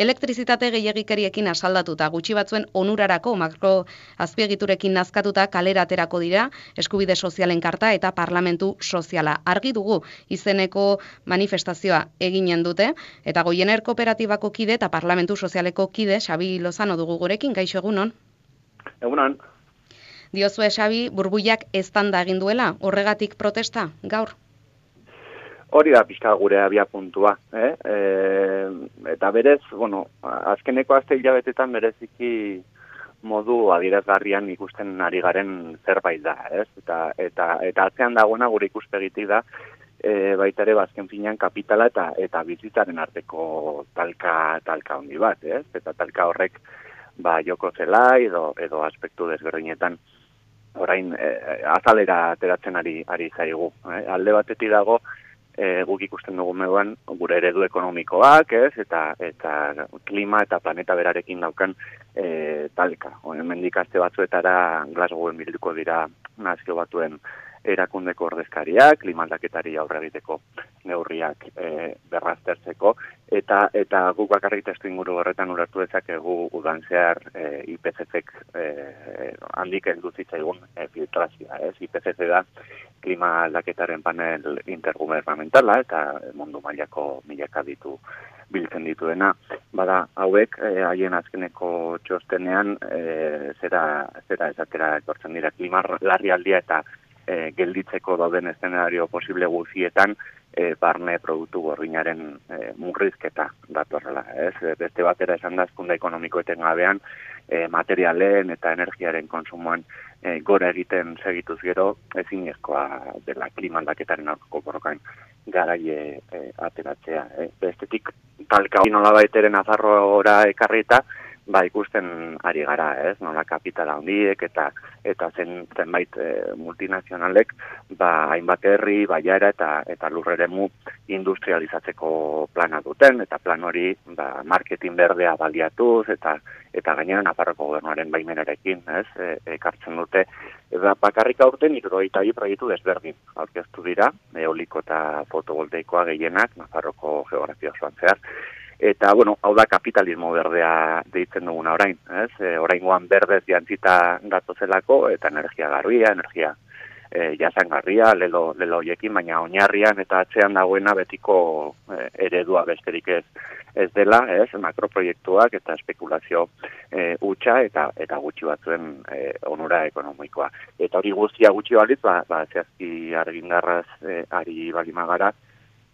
Elektrizitate gehiagikeriekin asaldatuta gutxi batzuen onurarako makro azpiegiturekin nazkatuta kalera aterako dira eskubide sozialen karta eta parlamentu soziala. Argi dugu izeneko manifestazioa eginen dute eta goiener kooperatibako kide eta parlamentu sozialeko kide Xabi Lozano dugu gurekin gaixo egunon. Egunon. Diozue Xabi burbuiak estanda egin duela horregatik protesta gaur. Hori da pixka gure abia puntua, eh? E, eta berez, bueno, azkeneko azte hilabetetan bereziki modu adirazgarrian ikusten ari garen zerbait da, ez? Eta, eta, eta atzean dagoena gure ikuspegitik da, e, baita ere bazken finean kapitala eta eta bizitzaren arteko talka talka handi bat, ez? Eta talka horrek ba joko zela edo edo aspektu desberdinetan orain e, azalera ateratzen ari ari zaigu, eh? Alde batetik dago e, guk ikusten dugu meduan gure eredu ekonomikoak, ez, eta eta klima eta planeta berarekin daukan e, talka. Honen mendikazte batzuetara Glasgowen bilduko dira nazio batuen erakundeko ordezkariak, klimaldaketari aurre egiteko neurriak e, berraztertzeko, eta eta guk bakarrik testu inguru horretan uratu dezakegu udan zehar e, IPCC e, handik elduzitzaigun e, filtrazioa. Ez? IPCC da klima aldaketaren panel intergubernamentala eta mundu mailako milaka ditu biltzen dituena. Bada, hauek, eh, haien azkeneko txostenean, e, zera, zera ezatera etortzen dira klima larrialdia eta e, gelditzeko dauden eszenario posible guzietan, e, barne produktu gorrinaren e, murrizketa datorrela. Ez? Beste batera esan da, ezkunda ekonomikoeten gabean, e, materialen eta energiaren konsumoan e, gora egiten segituz gero, ezin ezkoa dela klimandaketaren aurkoko borrokain garaie e, ateratzea. E, bestetik, talka hori nola baiteren azarroa ekarrita, ba ikusten ari gara, ez? Nola kapitala handiek eta eta zen zenbait e, multinazionalek ba hainbat herri, baiara eta eta lurreremu industrializatzeko plana duten eta plan hori ba marketing berdea baliatuz eta eta gainera Nafarroko gobernuaren baimenarekin, ez? E, ekartzen dute eta bakarrik aurten 72 proiektu desberdin aurkeztu dira, eoliko eta fotovoltaikoa gehienak Nafarroko geografia osoan zehar Eta, bueno, hau da kapitalismo berdea deitzen duguna orain, ez? E, orain guan berdez jantzita datozelako, eta energia garbia, energia e, jasangarria, lelo, lelo oiekin, baina oinarrian eta atzean dagoena betiko e, eredua besterik ez, ez dela, ez? Makroproiektuak eta espekulazio e, utxa eta eta gutxi batzuen e, onura ekonomikoa. Eta hori guztia gutxi balitz, ba, ba zehazki argindarraz e, ari balimagara,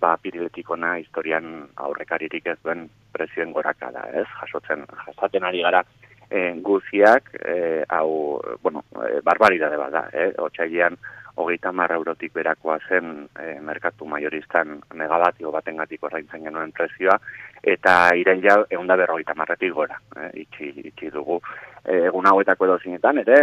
ba, piriletikona historian aurrekaririk ez duen prezioen goraka da, ez? Jasotzen, jasaten ari gara e, guziak, e, hau, bueno, e, barbaridade bada, eh? Otsailean, hogeita marra eurotik berakoa zen e, merkatu majoristan negabatio baten gatik orraintzen genuen prezioa, eta iren ja egun da berrogeita marretik gora, e, itxi, itxi dugu. E, egun hauetako edo zinetan, ere,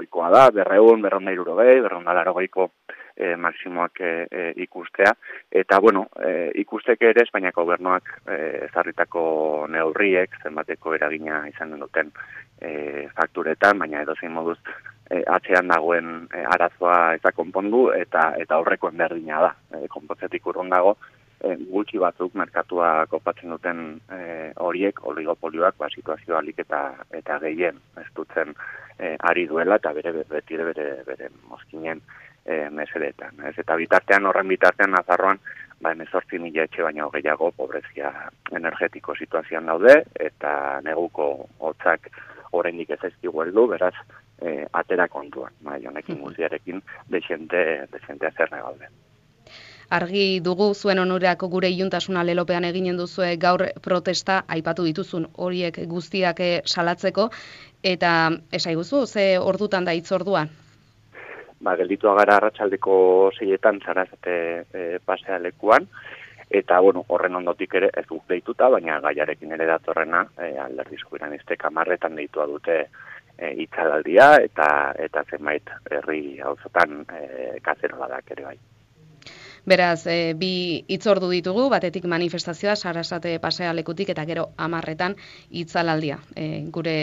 oikoa da, berreun, berronda irurogei, berronda larogeiko e, maksimoak e, e, ikustea. Eta, bueno, e, ikusteke ere Espainiako gobernuak e, zarritako neurriek, zenbateko eragina izan duten e, fakturetan, baina edo zein moduz e, atzean dagoen e, arazoa eta konpondu, eta eta horrekoen berdina da. E, konpotzetik urrun dago, gutxi batzuk merkatua kopatzen duten e, horiek, oligopolioak, ba, situazioa alik eta, eta gehien ez dutzen e, ari duela, eta bere bere, bere, bere moskinen e, mesedetan. Ez? Eta bitartean, horren bitartean, Nazarroan, ba, emezortzi mila etxe baina gehiago pobrezia energetiko situazioan daude, eta neguko hotzak oraindik ez ezkigu heldu, beraz, e, atera kontuan, bai, honekin guziarekin, desente, desente azerne gaude. Argi dugu zuen onurako gure iuntasuna lelopean eginen duzue gaur protesta aipatu dituzun horiek guztiak eh, salatzeko eta esaiguzu ze ordutan da itzorduan ba, gelditu agara arratsaldeko zeietan zarazate e, pasea lekuan, eta, bueno, horren ondotik ere ez guk deituta, baina gaiarekin ere datorrena, e, alderdi zubiran izte kamarretan deitua dute e, itzalaldia, eta eta zenbait herri hauzotan e, kazerola ere bai. Beraz, e, bi itzordu ditugu, batetik manifestazioa, sarasate pasea lekutik, eta gero amarretan itzalaldia. E, gure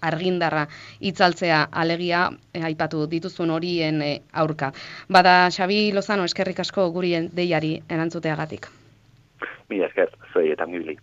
argindarra itzaltzea alegia, e, aipatu dituzun horien e, aurka. Bada, Xabi Lozano, eskerrik asko gurien deiari erantzuteagatik. Mila esker, zuei eta mibili.